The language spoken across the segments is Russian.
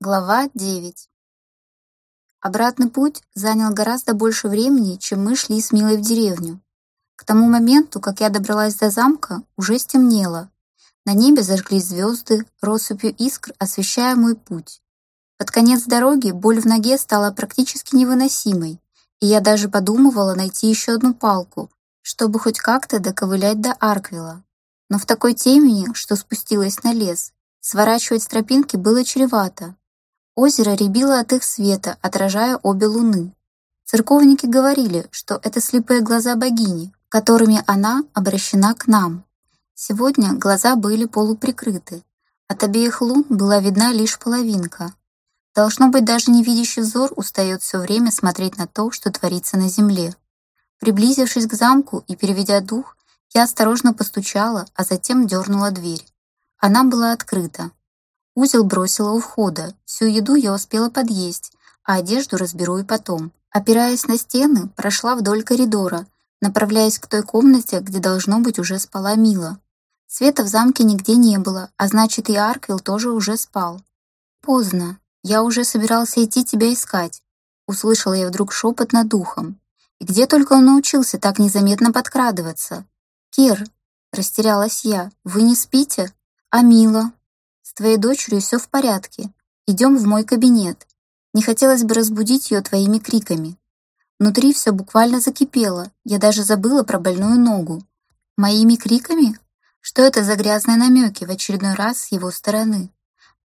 Глава 9 Обратный путь занял гораздо больше времени, чем мы шли с Милой в деревню. К тому моменту, как я добралась до замка, уже стемнело. На небе зажглись звезды, россыпью искр освещая мой путь. Под конец дороги боль в ноге стала практически невыносимой, и я даже подумывала найти еще одну палку, чтобы хоть как-то доковылять до Арквила. Но в такой темени, что спустилась на лес, сворачивать с тропинки было чревато, Озеро рябило от их света, отражая обе луны. Церковники говорили, что это слепые глаза богини, которыми она обращена к нам. Сегодня глаза были полуприкрыты. От обеих лун была видна лишь половинка. Должно быть, даже невидящий взор устает все время смотреть на то, что творится на земле. Приблизившись к замку и переведя дух, я осторожно постучала, а затем дернула дверь. Она была открыта. Узел бросила у входа. Всю еду я успела подъесть, а одежду разберу и потом. Опираясь на стены, прошла вдоль коридора, направляясь к той комнате, где должно быть уже спала Мила. Света в замке нигде не было, а значит и Арквилл тоже уже спал. Поздно. Я уже собирался идти тебя искать. Услышала я вдруг шепот над духом. И где только он научился так незаметно подкрадываться? Кир, растерялась я, вы не спите? А Мила? С твоей дочерью все в порядке. Идем в мой кабинет. Не хотелось бы разбудить ее твоими криками. Внутри все буквально закипело. Я даже забыла про больную ногу. Моими криками? Что это за грязные намеки в очередной раз с его стороны?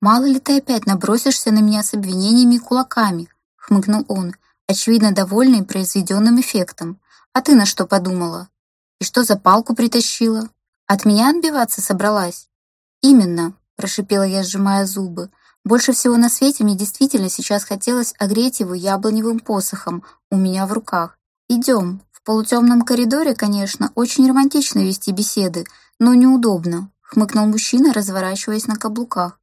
Мало ли ты опять набросишься на меня с обвинениями и кулаками, хмыкнул он, очевидно довольный произведенным эффектом. А ты на что подумала? И что за палку притащила? От меня отбиваться собралась? Именно, прошипела я, сжимая зубы. Больше всего на свете мне действительно сейчас хотелось огреть его яблоневым посохом у меня в руках. «Идем». В полутемном коридоре, конечно, очень романтично вести беседы, но неудобно, хмыкнул мужчина, разворачиваясь на каблуках.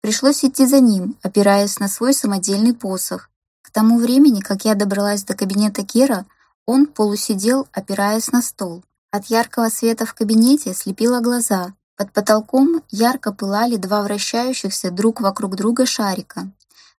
Пришлось идти за ним, опираясь на свой самодельный посох. К тому времени, как я добралась до кабинета Кера, он полусидел, опираясь на стол. От яркого света в кабинете слепило глаза, под потолком ярко пылали два вращающихся друг вокруг друга шарика.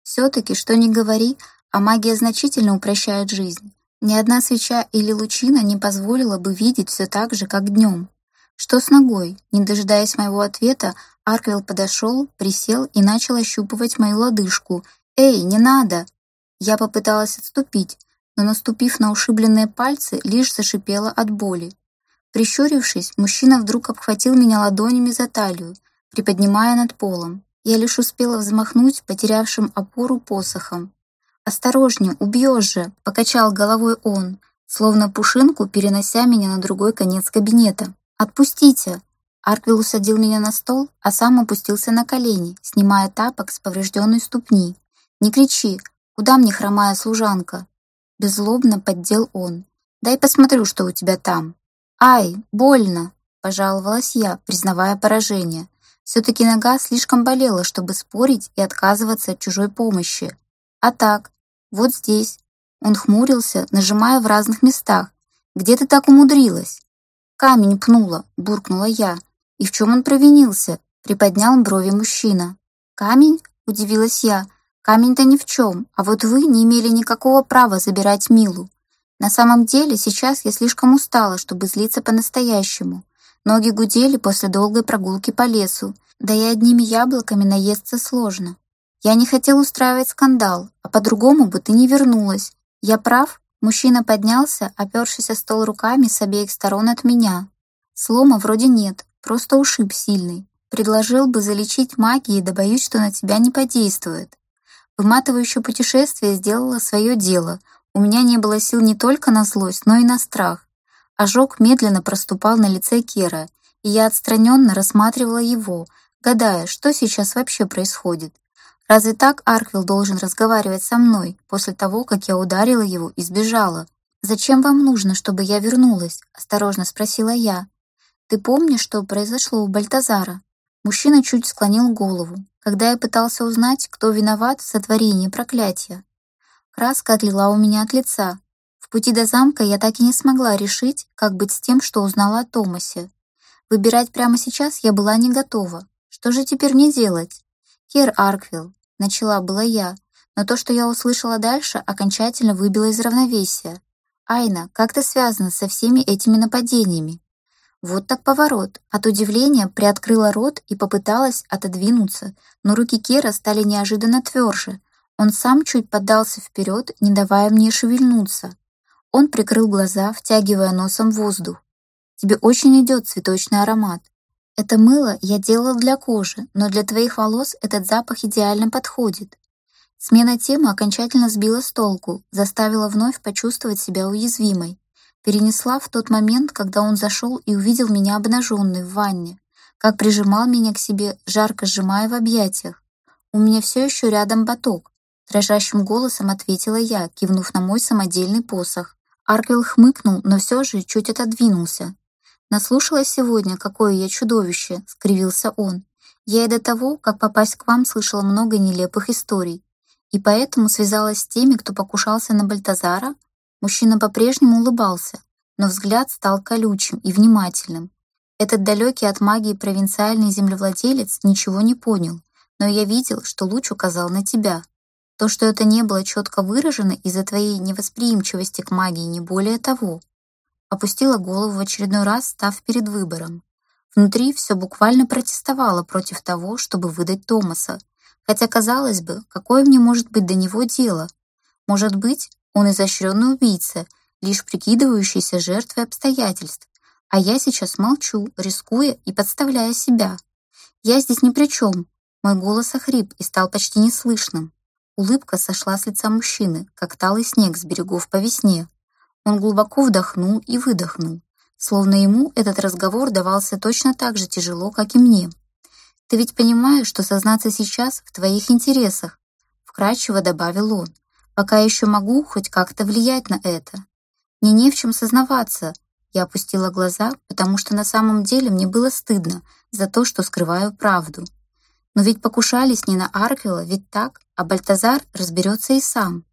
Все-таки, что ни говори, а магия значительно упрощает жизнь. Ни одна свеча или лучина не позволила бы видеть все так же, как днем. Что с ногой? Не дожидаясь моего ответа, Арквилл подошел, присел и начал ощупывать мою лодыжку. «Эй, не надо!» Я попыталась отступить, но, наступив на ушибленные пальцы, лишь зашипела от боли. Прищурившись, мужчина вдруг обхватил меня ладонями за талию, приподнимая над полом. Я лишь успела взмахнуть потерявшим опору посохом. «Осторожнее, убьешь же!» — покачал головой он, словно пушинку перенося меня на другой конец кабинета. «Отпустите!» Арквилл усадил меня на стол, а сам опустился на колени, снимая тапок с поврежденной ступни. «Не кричи! Куда мне хромая служанка?» Беззлобно поддел он. «Дай посмотрю, что у тебя там». «Ай, больно!» – пожаловалась я, признавая поражение. Все-таки нога слишком болела, чтобы спорить и отказываться от чужой помощи. А так, вот здесь. Он хмурился, нажимая в разных местах. «Где ты так умудрилась?» «Камень пнула», – буркнула я. «И в чем он провинился?» – приподнял брови мужчина. «Камень?» – удивилась я. «Камень-то ни в чем, а вот вы не имели никакого права забирать Милу. На самом деле, сейчас я слишком устала, чтобы злиться по-настоящему. Ноги гудели после долгой прогулки по лесу, да и одними яблоками наесться сложно. Я не хотел устраивать скандал, а по-другому бы ты не вернулась. Я прав? Мужчина поднялся, опершись о стол руками с обеих сторон от меня. Слома вроде нет, просто ушиб сильный. Предложил бы залечить магией, да боюсь, что на тебя не подействует. Выматывающее путешествие сделало свое дело — у меня не было сил не только на злость, но и на страх. Ожог медленно проступал на лице Кера, и я отстраненно рассматривала его, гадая, что сейчас вообще происходит. Разве так Арквилл должен разговаривать со мной после того, как я ударила его и сбежала? «Зачем вам нужно, чтобы я вернулась?» – осторожно спросила я. «Ты помнишь, что произошло у Бальтазара?» Мужчина чуть склонил голову, когда я пытался узнать, кто виноват в сотворении проклятия. Краска отлила у меня от лица. В пути до замка я так и не смогла решить, как быть с тем, что узнала о Томасе. Выбирать прямо сейчас я была не готова. Что же теперь мне делать? Кер Арквилл, начала была я, но то, что я услышала дальше, окончательно выбило из равновесия. «Айна, как ты связана со всеми этими нападениями?» Вот так поворот. От удивления приоткрыла рот и попыталась отодвинуться, но руки Кера стали неожиданно тверже. Он сам чуть поддался вперед, не давая мне шевельнуться. Он прикрыл глаза, втягивая носом воздух. «Тебе очень идет цветочный аромат. Это мыло я делала для кожи, но для твоих волос этот запах идеально подходит. Смена темы окончательно сбила с толку, заставила вновь почувствовать себя уязвимой. Перенесла в тот момент, когда он зашел и увидел меня обнаженной в ванне, как прижимал меня к себе, жарко сжимая в объятиях. «У меня все еще рядом баток», — дрожащим голосом ответила я, кивнув на мой самодельный посох. Арквилл хмыкнул, но все же чуть отодвинулся, «Наслушалась сегодня, какое я чудовище», — скривился он. «Я и до того, как попасть к вам, слышала много нелепых историй. И поэтому связалась с теми, кто покушался на Бальтазара?» Мужчина по-прежнему улыбался, но взгляд стал колючим и внимательным. Этот далекий от магии провинциальный землевладелец ничего не понял, но я видел, что луч указал на тебя. То, что это не было четко выражено из-за твоей невосприимчивости к магии, не более того опустила голову в очередной раз, став перед выбором. Внутри все буквально протестовало против того, чтобы выдать Томаса, хотя, казалось бы, какое мне может быть до него дело? Может быть, он изощренный убийца, лишь прикидывающийся жертвой обстоятельств, а я сейчас молчу, рискуя и подставляя себя. Я здесь ни при чем. Мой голос охрип и стал почти неслышным. Улыбка сошла с лица мужчины, как талый снег с берегов по весне. Он глубоко вдохнул и выдохнул, словно ему этот разговор давался точно так же тяжело, как и мне. «Ты ведь понимаешь, что сознаться сейчас в твоих интересах?» Вкрадчиво добавил он. «Пока еще могу хоть как-то влиять на это. Мне не в чем сознаваться». Я опустила глаза, потому что на самом деле мне было стыдно за то, что скрываю правду. Но ведь покушались не на Арквила, ведь так, а Бальтазар разберется и сам.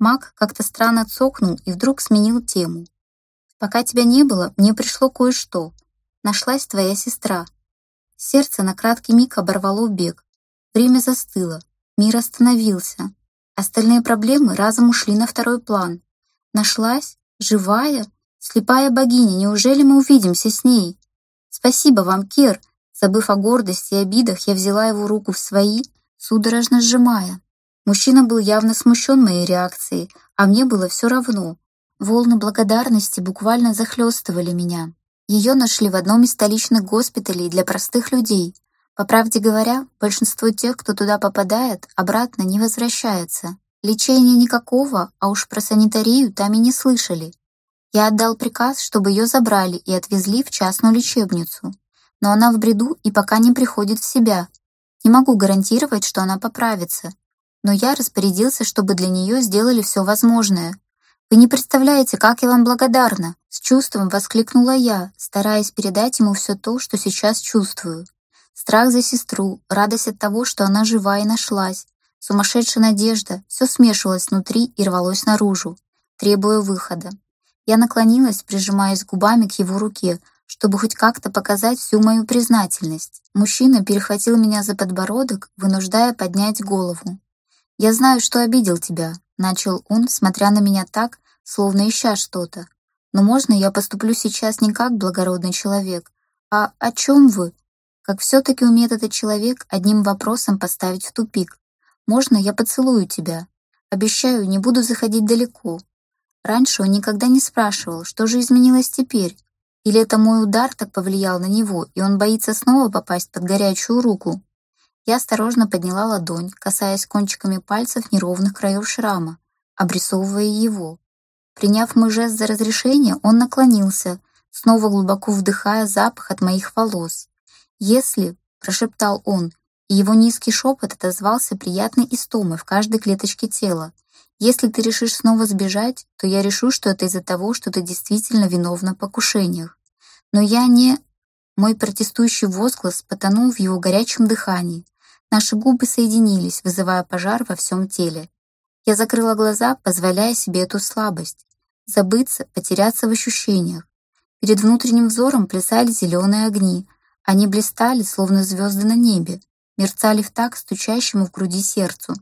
Мак как-то странно цокнул и вдруг сменил тему. «Пока тебя не было, мне пришло кое-что. Нашлась твоя сестра». Сердце на краткий миг оборвало бег. Время застыло, мир остановился. Остальные проблемы разом ушли на второй план. Нашлась? Живая? Слепая богиня, неужели мы увидимся с ней? Спасибо вам, Кер. Забыв о гордости и обидах, я взяла его руку в свои, судорожно сжимая. Мужчина был явно смущен моей реакцией, а мне было все равно. Волны благодарности буквально захлестывали меня. Ее нашли в одном из столичных госпиталей для простых людей. По правде говоря, большинство тех, кто туда попадает, обратно не возвращается. Лечения никакого, а уж про санитарию там и не слышали. Я отдал приказ, чтобы ее забрали и отвезли в частную лечебницу. Но она в бреду и пока не приходит в себя. Не могу гарантировать, что она поправится, но я распорядился, чтобы для нее сделали все возможное. Вы не представляете, как я вам благодарна!» С чувством воскликнула я, стараясь передать ему все то, что сейчас чувствую. Страх за сестру, радость от того, что она жива и нашлась, сумасшедшая надежда, все смешивалось внутри и рвалось наружу, требуя выхода. Я наклонилась, прижимаясь губами к его руке, чтобы хоть как-то показать всю мою признательность. Мужчина перехватил меня за подбородок, вынуждая поднять голову. «Я знаю, что обидел тебя», — начал он, смотря на меня так, словно ища что-то. «Но можно я поступлю сейчас не как благородный человек, а о чем вы? Как все-таки умеет этот человек одним вопросом поставить в тупик. Можно я поцелую тебя? Обещаю, не буду заходить далеко». Раньше он никогда не спрашивал, что же изменилось теперь. Или это мой удар так повлиял на него, и он боится снова попасть под горячую руку. Я осторожно подняла ладонь, касаясь кончиками пальцев неровных краев шрама, обрисовывая его. Приняв мой жест за разрешение, он наклонился, снова глубоко вдыхая запах от моих волос. «Если», — прошептал он, и его низкий шепот отозвался приятной истомой в каждой клеточке тела, «если ты решишь снова сбежать, то я решу, что это из-за того, что ты действительно виновна в покушениях. Но я не...» Мой протестующий возглас потонул в его горячем дыхании, Наши губы соединились, вызывая пожар во всем теле. Я закрыла глаза, позволяя себе эту слабость. Забыться, потеряться в ощущениях. Перед внутренним взором плясали зеленые огни. Они блистали, словно звезды на небе. мерцали в так стучащему в груди сердцу.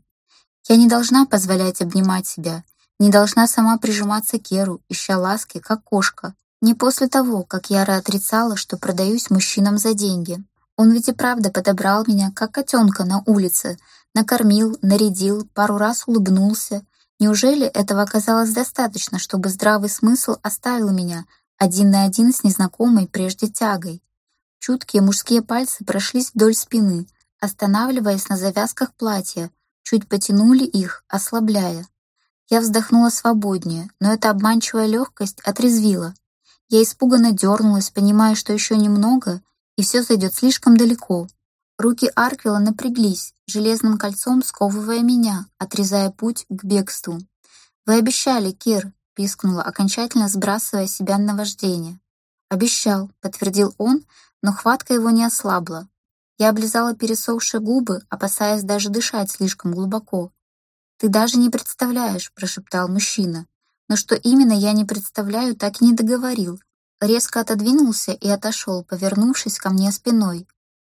Я не должна позволять обнимать себя, не должна сама прижиматься к Керу, ища ласки, как кошка. Не после того, как Яра отрицала, что продаюсь мужчинам за деньги. Он ведь и правда подобрал меня, как котенка на улице, накормил, нарядил, пару раз улыбнулся. Неужели этого оказалось достаточно, чтобы здравый смысл оставил меня один на один с незнакомой прежде тягой? Чуткие мужские пальцы прошлись вдоль спины, останавливаясь на завязках платья, чуть потянули их, ослабляя. Я вздохнула свободнее, но эта обманчивая легкость отрезвила. Я испуганно дернулась, понимая, что еще немного, и все зайдет слишком далеко. Руки Арквилла напряглись, железным кольцом сковывая меня, отрезая путь к бегству. «Вы обещали, Кир», — пискнула, окончательно сбрасывая себя на вождение. «Обещал», — подтвердил он, но хватка его не ослабла. Я облизала пересохшие губы, опасаясь даже дышать слишком глубоко. «Ты даже не представляешь», — прошептал мужчина. Но что именно я не представляю, так и не договорил. Резко отодвинулся и отошел, повернувшись ко мне спиной.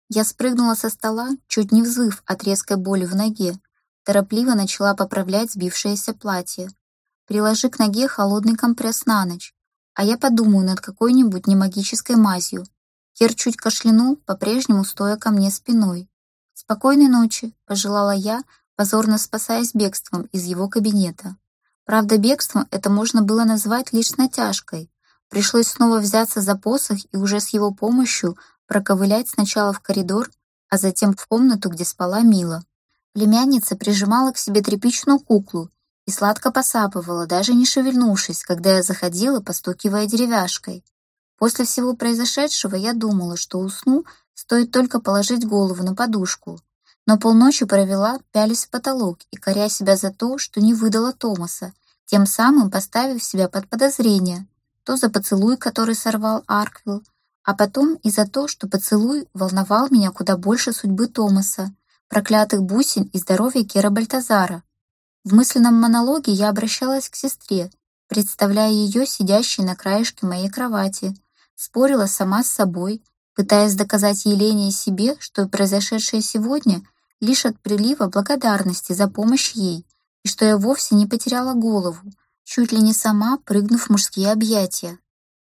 Я спрыгнула со стола, чуть не взвыв от резкой боли в ноге. Торопливо начала поправлять сбившееся платье. Приложи к ноге холодный компресс на ночь, а я подумаю над какой-нибудь немагической мазью. Кир чуть кашлянул, по-прежнему стоя ко мне спиной. «Спокойной ночи», — пожелала я, позорно спасаясь бегством из его кабинета. Правда, бегством это можно было назвать лишь натяжкой. Пришлось снова взяться за посох и уже с его помощью проковылять сначала в коридор, а затем в комнату, где спала Мила. Племянница прижимала к себе тряпичную куклу и сладко посапывала, даже не шевельнувшись, когда я заходила, постукивая деревяшкой. После всего произошедшего я думала, что усну, стоит только положить голову на подушку, но полночи провела, пялись в потолок и коря себя за то, что не выдала Томаса, тем самым поставив себя под подозрение, то за поцелуй, который сорвал Арквилл, а потом и за то, что поцелуй волновал меня куда больше судьбы Томаса, проклятых бусин и здоровья Кера Бальтазара. В мысленном монологе я обращалась к сестре, представляя ее сидящей на краешке моей кровати, спорила сама с собой, пытаясь доказать Елене и себе, что произошедшее сегодня — лишь от прилива благодарности за помощь ей, и что я вовсе не потеряла голову, чуть ли не сама прыгнув в мужские объятия.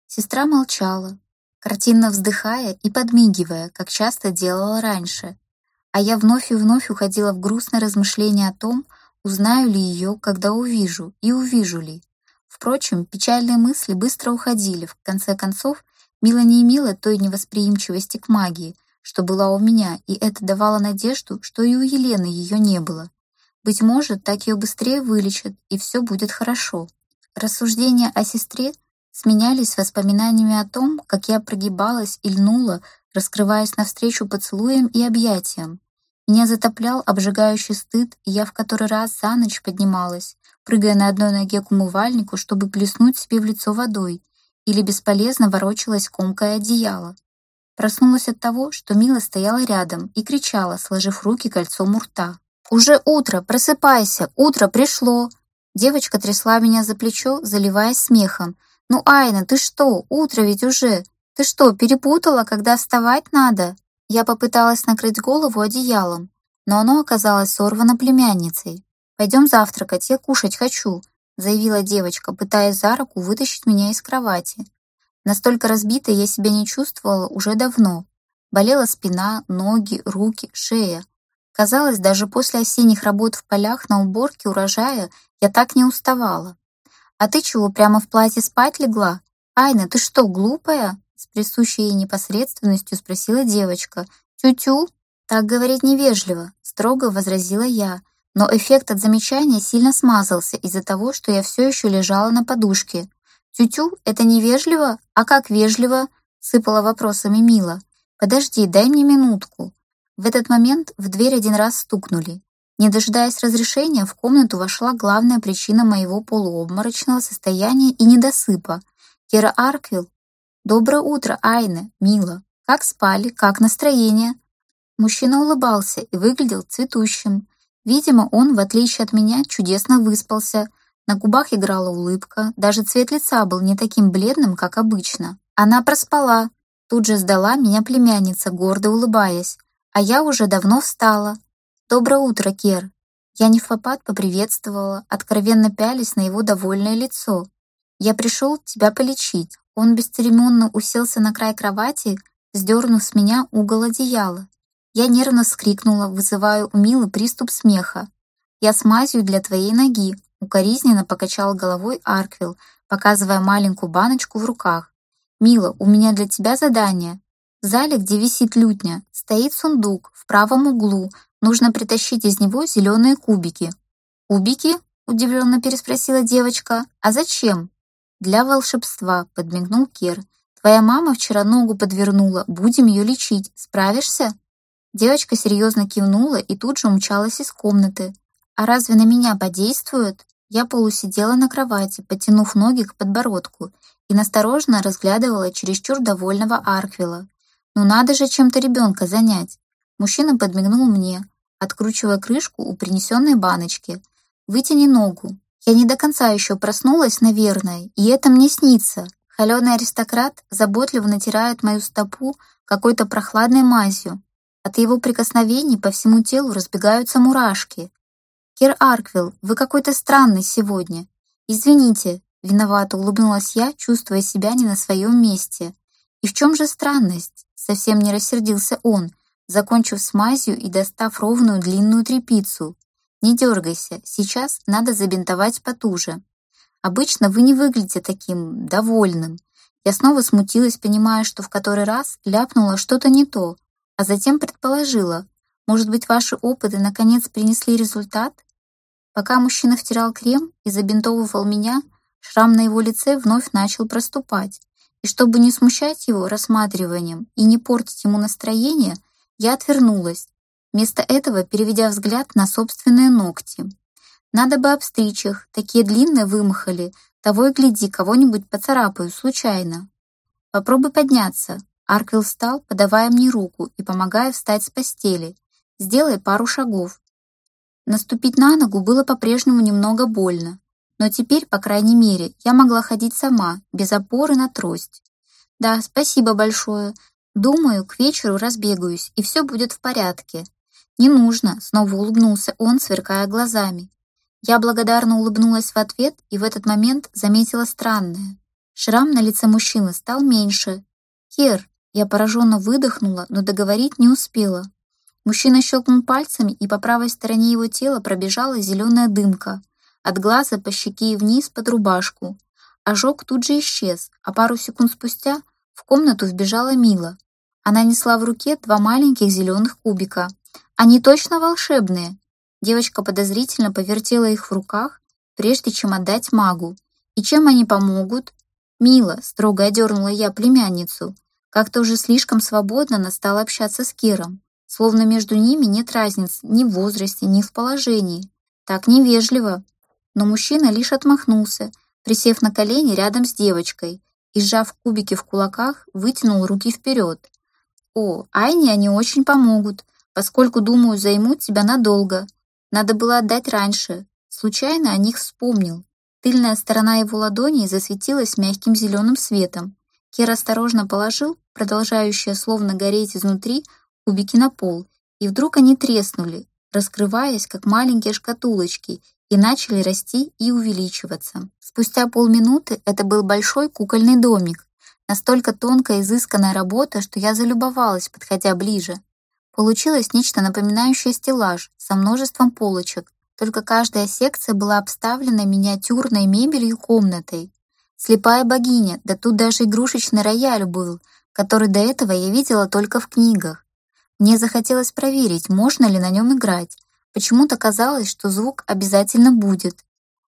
Сестра молчала, картинно вздыхая и подмигивая, как часто делала раньше, а я вновь и вновь уходила в грустное размышление о том, узнаю ли ее, когда увижу, и увижу ли. Впрочем, печальные мысли быстро уходили, в конце концов, Мила не имела той невосприимчивости к магии, что была у меня, и это давало надежду, что и у Елены ее не было. Быть может, так ее быстрее вылечат, и все будет хорошо. Рассуждения о сестре сменялись воспоминаниями о том, как я прогибалась и льнула, раскрываясь навстречу поцелуям и объятиям. Меня затоплял обжигающий стыд, и я в который раз за ночь поднималась, прыгая на одной ноге к умывальнику, чтобы плеснуть себе в лицо водой, или бесполезно ворочалась комкой одеяла. Проснулась от того, что Мила стояла рядом и кричала, сложив руки кольцом у рта. «Уже утро! Просыпайся! Утро пришло!» Девочка трясла меня за плечо, заливаясь смехом. «Ну, Айна, ты что? Утро ведь уже! Ты что, перепутала, когда вставать надо?» Я попыталась накрыть голову одеялом, но оно оказалось сорвано племянницей. «Пойдем завтракать, я кушать хочу», заявила девочка, пытаясь за руку вытащить меня из кровати. Настолько разбитой я себя не чувствовала уже давно. Болела спина, ноги, руки, шея. Казалось, даже после осенних работ в полях на уборке урожая я так не уставала. «А ты чего, прямо в платье спать легла? Айна, ты что, глупая?» С присущей ей непосредственностью спросила девочка. «Тю-тю?» «Так говорить невежливо», — строго возразила я. Но эффект от замечания сильно смазался из-за того, что я все еще лежала на подушке. «Тю-тю, это невежливо? А как вежливо?» — сыпала вопросами Мила. «Подожди, дай мне минутку». В этот момент в дверь один раз стукнули. Не дожидаясь разрешения, в комнату вошла главная причина моего полуобморочного состояния и недосыпа. Кира Арквилл. «Доброе утро, Айна, Мила. Как спали? Как настроение?» Мужчина улыбался и выглядел цветущим. Видимо, он, в отличие от меня, чудесно выспался — на губах играла улыбка, даже цвет лица был не таким бледным, как обычно. Она проспала. Тут же сдала меня племянница, гордо улыбаясь. А я уже давно встала. Доброе утро, Кер. Я не в попад поприветствовала, откровенно пялись на его довольное лицо. Я пришел тебя полечить. Он бесцеремонно уселся на край кровати, сдернув с меня угол одеяла. Я нервно вскрикнула, вызывая у Милы приступ смеха. «Я с мазью для твоей ноги», — укоризненно покачал головой Арквилл, показывая маленькую баночку в руках. «Мила, у меня для тебя задание. В зале, где висит лютня, стоит сундук в правом углу. Нужно притащить из него зеленые кубики». «Кубики?» — удивленно переспросила девочка. «А зачем?» «Для волшебства», — подмигнул Кер. «Твоя мама вчера ногу подвернула. Будем ее лечить. Справишься?» Девочка серьезно кивнула и тут же умчалась из комнаты. А разве на меня подействует? Я полусидела на кровати, потянув ноги к подбородку, и настороженно разглядывала чересчур довольного Арквила. Ну надо же чем-то ребенка занять. Мужчина подмигнул мне, откручивая крышку у принесенной баночки. «Вытяни ногу». Я не до конца еще проснулась, наверное, и это мне снится. Холеный аристократ заботливо натирает мою стопу какой-то прохладной мазью, от его прикосновений по всему телу разбегаются мурашки. «Кир Арквилл, вы какой-то странный сегодня. Извините», — виновато улыбнулась я, чувствуя себя не на своем месте. «И в чем же странность?» — совсем не рассердился он, закончив с мазью и достав ровную длинную тряпицу. «Не дергайся, сейчас надо забинтовать потуже. Обычно вы не выглядите таким довольным». Я снова смутилась, понимая, что в который раз ляпнула что-то не то, а затем предположила, может быть, ваши опыты наконец принесли результат? Пока мужчина втирал крем и забинтовывал меня, шрам на его лице вновь начал проступать. И чтобы не смущать его рассматриванием и не портить ему настроение, я отвернулась, вместо этого переведя взгляд на собственные ногти. Надо бы обстричь их, такие длинные вымахали, того и гляди, кого-нибудь поцарапаю случайно. Попробуй подняться, Арквилл встал, подавая мне руку и помогая встать с постели. «Сделай пару шагов». Наступить на ногу было по-прежнему немного больно, но теперь, по крайней мере, я могла ходить сама, без опоры на трость. «Да, спасибо большое. Думаю, к вечеру разбегаюсь, и все будет в порядке». «Не нужно», — снова улыбнулся он, сверкая глазами. Я благодарно улыбнулась в ответ и в этот момент заметила странное. Шрам на лице мужчины стал меньше. «Кир, я пораженно выдохнула, но договорить не успела. Мужчина щелкнул пальцами, и по правой стороне его тела пробежала зеленая дымка. От глаза по щеке и вниз под рубашку. Ожог тут же исчез, а пару секунд спустя в комнату вбежала Мила. Она несла в руке два маленьких зеленых кубика. Они точно волшебные. Девочка подозрительно повертела их в руках, прежде чем отдать магу. И чем они помогут? Мила, строго одернула я племянницу, как-то уже слишком свободно она стала общаться с Киром, словно между ними нет разницы ни в возрасте, ни в положении. Так невежливо. Но мужчина лишь отмахнулся, присев на колени рядом с девочкой и, сжав кубики в кулаках, вытянул руки вперед. «О, Айне они очень помогут, поскольку, думаю, займут тебя надолго. Надо было отдать раньше. Случайно о них вспомнил». Тыльная сторона его ладони засветилась мягким зеленым светом. Кир осторожно положил продолжающие словно гореть изнутри кубики на пол, и вдруг они треснули, раскрываясь, как маленькие шкатулочки, и начали расти и увеличиваться. Спустя полминуты это был большой кукольный домик, настолько тонкая изысканная работа, что я залюбовалась, подходя ближе. Получилось нечто напоминающее стеллаж со множеством полочек, только каждая секция была обставлена миниатюрной мебелью комнатой, Слепая богиня, да тут даже игрушечный рояль был, который до этого я видела только в книгах. Мне захотелось проверить, можно ли на нем играть. Почему-то казалось, что звук обязательно будет.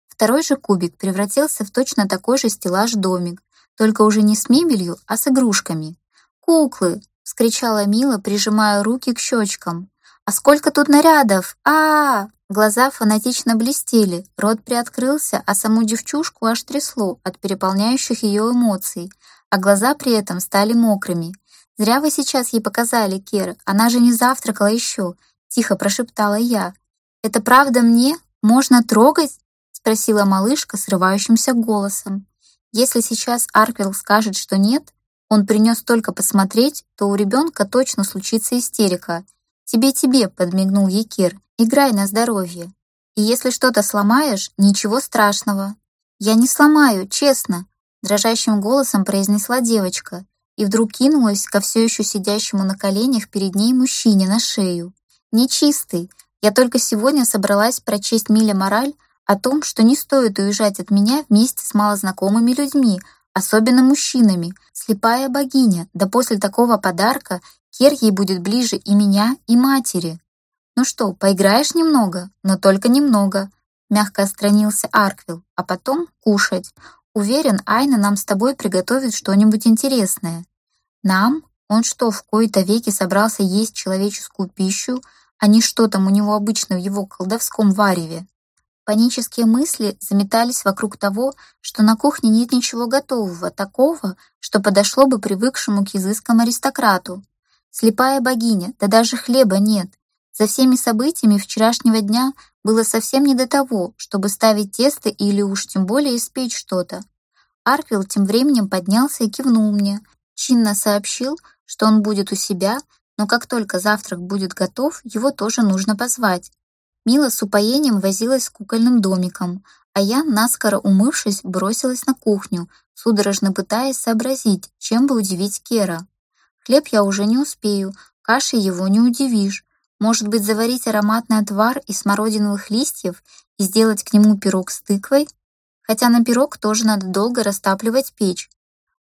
Второй же кубик превратился в точно такой же стеллаж-домик, только уже не с мебелью, а с игрушками. «Куклы!» — вскричала Мила, прижимая руки к щечкам. «А сколько тут нарядов! а, -а, -а Глаза фанатично блестели, рот приоткрылся, а саму девчушку аж трясло от переполняющих ее эмоций, а глаза при этом стали мокрыми. «Зря вы сейчас ей показали, Кер, она же не завтракала еще», — тихо прошептала я. «Это правда мне? Можно трогать?» — спросила малышка срывающимся голосом. «Если сейчас Арквилл скажет, что нет, он принес только посмотреть, то у ребенка точно случится истерика. «Тебе-тебе», — подмигнул Якир, — «играй на здоровье. И если что-то сломаешь, ничего страшного». «Я не сломаю, честно», — дрожащим голосом произнесла девочка и вдруг кинулась ко все еще сидящему на коленях перед ней мужчине на шею. «Нечистый, я только сегодня собралась прочесть Миля мораль о том, что не стоит уезжать от меня вместе с малознакомыми людьми, особенно мужчинами. Слепая богиня, да после такого подарка Кер ей будет ближе и меня, и матери. Ну что, поиграешь немного, но только немного. Мягко отстранился Арквилл, а потом кушать. Уверен, Айна нам с тобой приготовит что-нибудь интересное. Нам? Он что, в кои-то веки собрался есть человеческую пищу, а не что там у него обычно в его колдовском вареве? Панические мысли заметались вокруг того, что на кухне нет ничего готового, такого, что подошло бы привыкшему к изыскам аристократу. Слепая богиня, да даже хлеба нет. За всеми событиями вчерашнего дня было совсем не до того, чтобы ставить тесто или уж тем более испечь что-то. Арквилл тем временем поднялся и кивнул мне, чинно сообщил, что он будет у себя, но как только завтрак будет готов, его тоже нужно позвать. Мила с упоением возилась с кукольным домиком, а я, наскоро умывшись, бросилась на кухню, судорожно пытаясь сообразить, чем бы удивить Кера. Хлеб я уже не успею, кашей его не удивишь. Может быть, заварить ароматный отвар из смородиновых листьев и сделать к нему пирог с тыквой? Хотя на пирог тоже надо долго растапливать печь.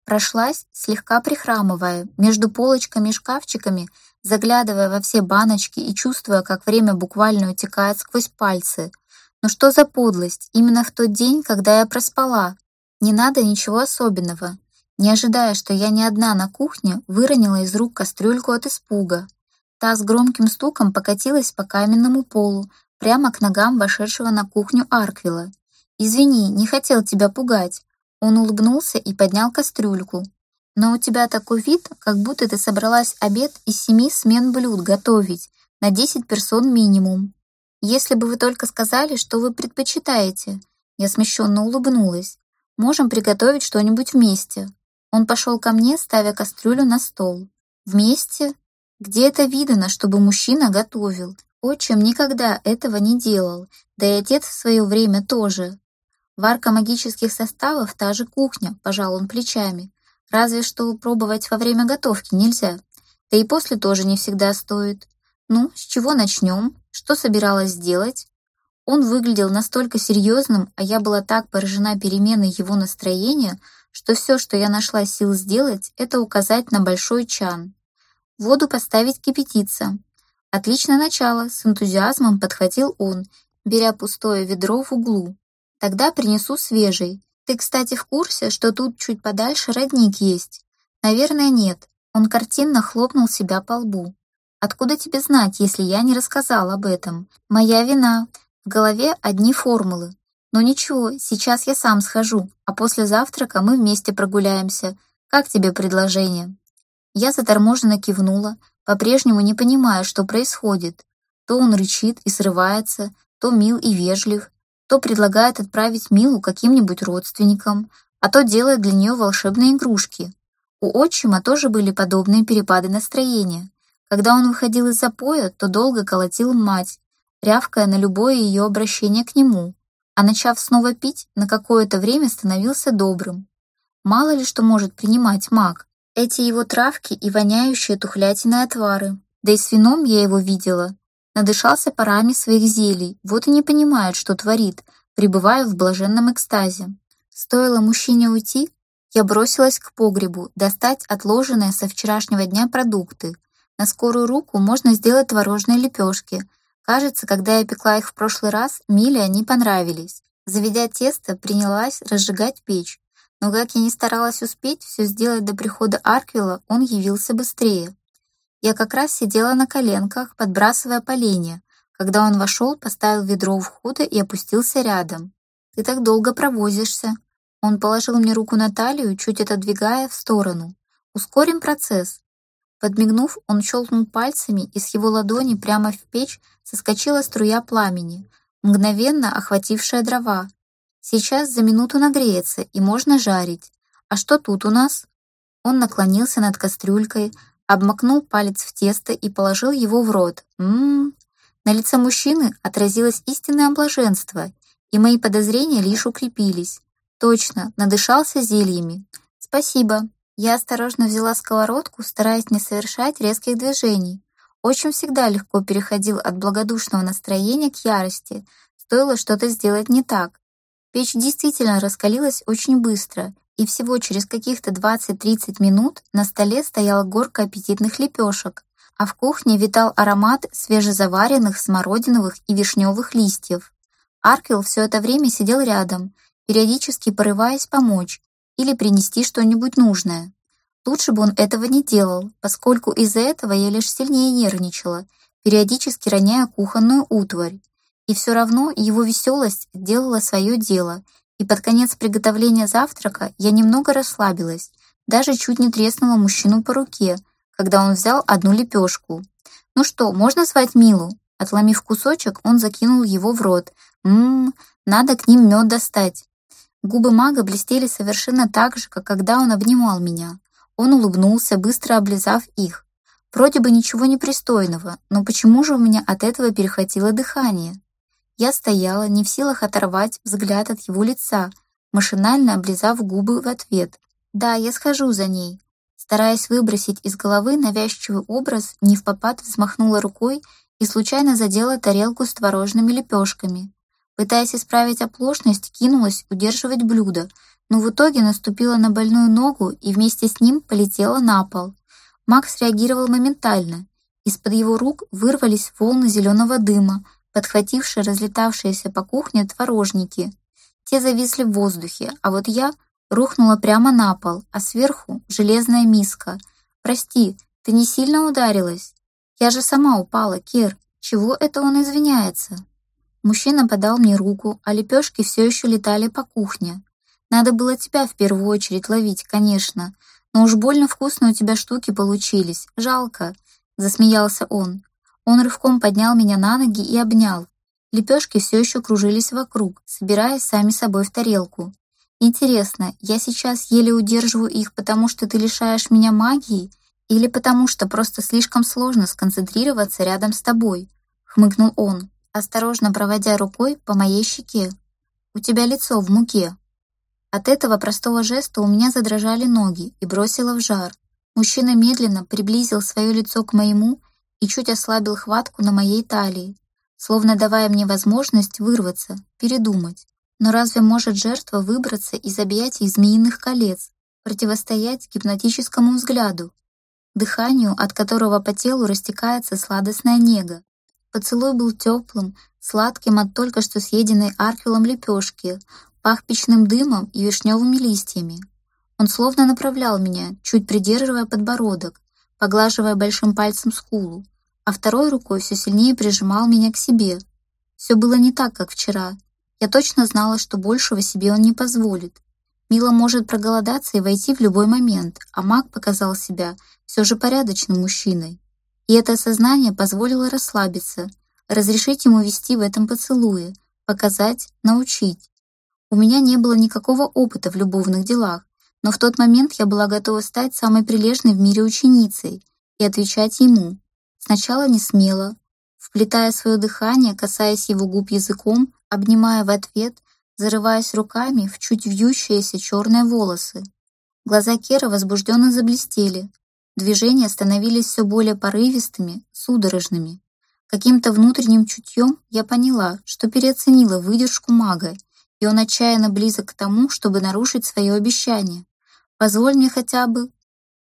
Прошлась, слегка прихрамывая, между полочками и шкафчиками, заглядывая во все баночки и чувствуя, как время буквально утекает сквозь пальцы. Но что за подлость, именно в тот день, когда я проспала? Не надо ничего особенного. Не ожидая, что я не одна на кухне, выронила из рук кастрюльку от испуга. Та с громким стуком покатилась по каменному полу, прямо к ногам вошедшего на кухню Арквила. «Извини, не хотел тебя пугать». Он улыбнулся и поднял кастрюльку. Но у тебя такой вид, как будто ты собралась обед из семи смен блюд готовить, на десять персон минимум. Если бы вы только сказали, что вы предпочитаете, я смущенно улыбнулась. Можем приготовить что-нибудь вместе. Он пошел ко мне, ставя кастрюлю на стол. Вместе? Где это видано, чтобы мужчина готовил? Отчим никогда этого не делал, да и отец в свое время тоже. Варка магических составов — та же кухня, пожал он плечами. Разве что пробовать во время готовки нельзя. Да и после тоже не всегда стоит. Ну, с чего начнем? Что собиралась сделать? Он выглядел настолько серьезным, а я была так поражена переменой его настроения, что все, что я нашла сил сделать, это указать на большой чан. Воду поставить кипятиться. Отличное начало, с энтузиазмом подхватил он, беря пустое ведро в углу. Тогда принесу свежий. Ты, кстати, в курсе, что тут чуть подальше родник есть? Наверное, нет. Он картинно хлопнул себя по лбу. Откуда тебе знать, если я не рассказал об этом? Моя вина. В голове одни формулы. Но ничего, сейчас я сам схожу, а после завтрака мы вместе прогуляемся. Как тебе предложение? Я заторможенно кивнула, по-прежнему не понимая, что происходит. То он рычит и срывается, то мил и вежлив, то предлагает отправить Милу каким-нибудь родственникам, а то делает для нее волшебные игрушки. У отчима тоже были подобные перепады настроения. Когда он выходил из запоя, то долго колотил мать, рявкая на любое ее обращение к нему, а начав снова пить, на какое-то время становился добрым. Мало ли что может принимать маг. Эти его травки и воняющие тухлятиной отвары. Да и с вином я его видела, надышался парами своих зелий, вот и не понимает, что творит, пребывая в блаженном экстазе. Стоило мужчине уйти, я бросилась к погребу, достать отложенные со вчерашнего дня продукты. На скорую руку можно сделать творожные лепешки. Кажется, когда я пекла их в прошлый раз, Миле они понравились. Заведя тесто, принялась разжигать печь. Но как я не старалась успеть все сделать до прихода Арквилла, он явился быстрее. Я как раз сидела на коленках, подбрасывая поленья, когда он вошел, поставил ведро у входа и опустился рядом. «Ты так долго провозишься». Он положил мне руку на талию, чуть отодвигая в сторону. «Ускорим процесс». Подмигнув, он щелкнул пальцами, и с его ладони прямо в печь соскочила струя пламени, мгновенно охватившая дрова. Сейчас за минуту нагреется, и можно жарить. А что тут у нас? Он наклонился над кастрюлькой, обмакнул палец в тесто и положил его в рот. Ммм. На лице мужчины отразилось истинное блаженство, и мои подозрения лишь укрепились. Точно, надышался зельями. Спасибо. Я осторожно взяла сковородку, стараясь не совершать резких движений. Очень всегда легко переходил от благодушного настроения к ярости, стоило что-то сделать не так. Печь действительно раскалилась очень быстро, и всего через каких-то 20-30 минут на столе стояла горка аппетитных лепешек, а в кухне витал аромат свежезаваренных смородиновых и вишневых листьев. Аркел все это время сидел рядом, периодически порываясь помочь или принести что-нибудь нужное. Лучше бы он этого не делал, поскольку из-за этого я лишь сильнее нервничала, периодически роняя кухонную утварь. И все равно его веселость делала свое дело, и под конец приготовления завтрака я немного расслабилась, даже чуть не треснула мужчину по руке, когда он взял одну лепешку. «Ну что, можно звать Милу?» Отломив кусочек, он закинул его в рот. «Ммм, надо к ним мед достать». Губы мага блестели совершенно так же, как когда он обнимал меня. Он улыбнулся, быстро облизав их. Вроде бы ничего непристойного, но почему же у меня от этого перехватило дыхание? Я стояла, не в силах оторвать взгляд от его лица, машинально облизав губы в ответ. «Да, я схожу за ней». Стараясь выбросить из головы навязчивый образ, не в попад взмахнула рукой и случайно задела тарелку с творожными лепешками. Пытаясь исправить оплошность, кинулась удерживать блюдо, но в итоге наступила на больную ногу и вместе с ним полетела на пол. Макс реагировал моментально. Из-под его рук вырвались волны зеленого дыма, подхватившие разлетавшиеся по кухне творожники. Те зависли в воздухе, а вот я рухнула прямо на пол, а сверху железная миска. «Прости, ты не сильно ударилась?» «Я же сама упала, Кир. Чего это он извиняется?» Мужчина подал мне руку, а лепешки все еще летали по кухне. Надо было тебя в первую очередь ловить, конечно, но уж больно вкусно у тебя штуки получились. Жалко, засмеялся он. Он рывком поднял меня на ноги и обнял. Лепешки все еще кружились вокруг, собираясь сами собой в тарелку. Интересно, я сейчас еле удерживаю их, потому что ты лишаешь меня магии, или потому что просто слишком сложно сконцентрироваться рядом с тобой? Хмыкнул он осторожно проводя рукой по моей щеке. «У тебя лицо в муке». От этого простого жеста у меня задрожали ноги и бросило в жар. Мужчина медленно приблизил свое лицо к моему и чуть ослабил хватку на моей талии, словно давая мне возможность вырваться, передумать. Но разве может жертва выбраться из объятий змеиных колец, противостоять гипнотическому взгляду, дыханию, от которого по телу растекается сладостная нега? Поцелуй был теплым, сладким от только что съеденной аркелом лепешки, пах печным дымом и вишневыми листьями. Он словно направлял меня, чуть придерживая подбородок, поглаживая большим пальцем скулу, а второй рукой все сильнее прижимал меня к себе. Все было не так, как вчера. Я точно знала, что большего себе он не позволит. Мила может проголодаться и войти в любой момент, а маг показал себя все же порядочным мужчиной. И это осознание позволило расслабиться, разрешить ему вести в этом поцелуе, показать, научить. У меня не было никакого опыта в любовных делах, но в тот момент я была готова стать самой прилежной в мире ученицей и отвечать ему. Сначала не смело, вплетая свое дыхание, касаясь его губ языком, обнимая в ответ, зарываясь руками в чуть вьющиеся черные волосы. Глаза Кера возбужденно заблестели, Движения становились все более порывистыми, судорожными. Каким-то внутренним чутьем я поняла, что переоценила выдержку мага, и он отчаянно близок к тому, чтобы нарушить свое обещание. Позволь мне хотя бы...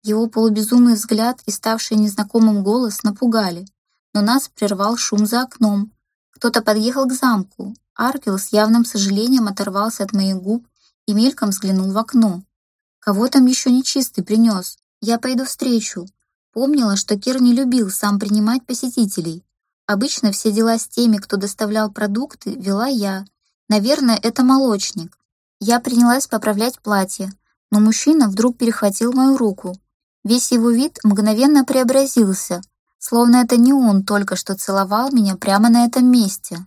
Его полубезумный взгляд и ставший незнакомым голос напугали, но нас прервал шум за окном. Кто-то подъехал к замку. Аркел с явным сожалением оторвался от моих губ и мельком взглянул в окно. Кого там еще нечистый принес? Я пойду встречу. Помнила, что Кир не любил сам принимать посетителей. Обычно все дела с теми, кто доставлял продукты, вела я. Наверное, это молочник. Я принялась поправлять платье, но мужчина вдруг перехватил мою руку. Весь его вид мгновенно преобразился, словно это не он только что целовал меня прямо на этом месте.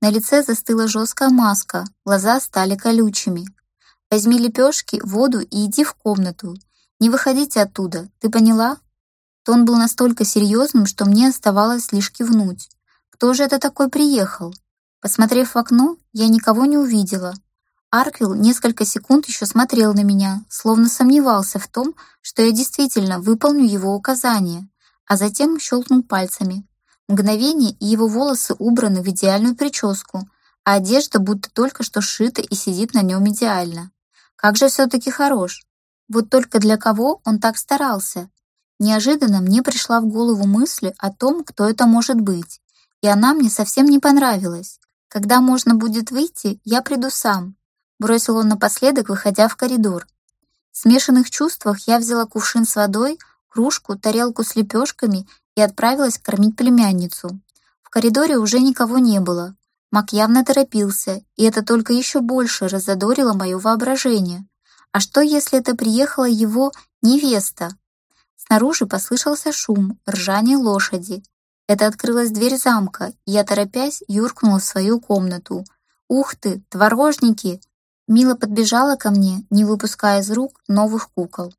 На лице застыла жесткая маска, глаза стали колючими. «Возьми лепешки, воду и иди в комнату. Не выходите оттуда, ты поняла? Тон был настолько серьезным, что мне оставалось лишь кивнуть. Кто же это такой приехал? Посмотрев в окно, я никого не увидела. Арквилл несколько секунд еще смотрел на меня, словно сомневался в том, что я действительно выполню его указания, а затем щелкнул пальцами. Мгновение, и его волосы убраны в идеальную прическу, а одежда будто только что сшита и сидит на нем идеально. Как же все-таки хорош. Вот только для кого он так старался? Неожиданно мне пришла в голову мысль о том, кто это может быть, и она мне совсем не понравилась. Когда можно будет выйти, я приду сам, бросил он напоследок, выходя в коридор. В смешанных чувствах я взяла кувшин с водой, кружку, тарелку с лепешками и отправилась кормить племянницу. В коридоре уже никого не было. Мак явно торопился, и это только еще больше разодорило мое воображение. А что, если это приехала его невеста? Снаружи послышался шум, ржание лошади. Это открылась дверь замка, и я, торопясь, юркнула в свою комнату. «Ух ты, творожники!» Мила подбежала ко мне, не выпуская из рук новых кукол.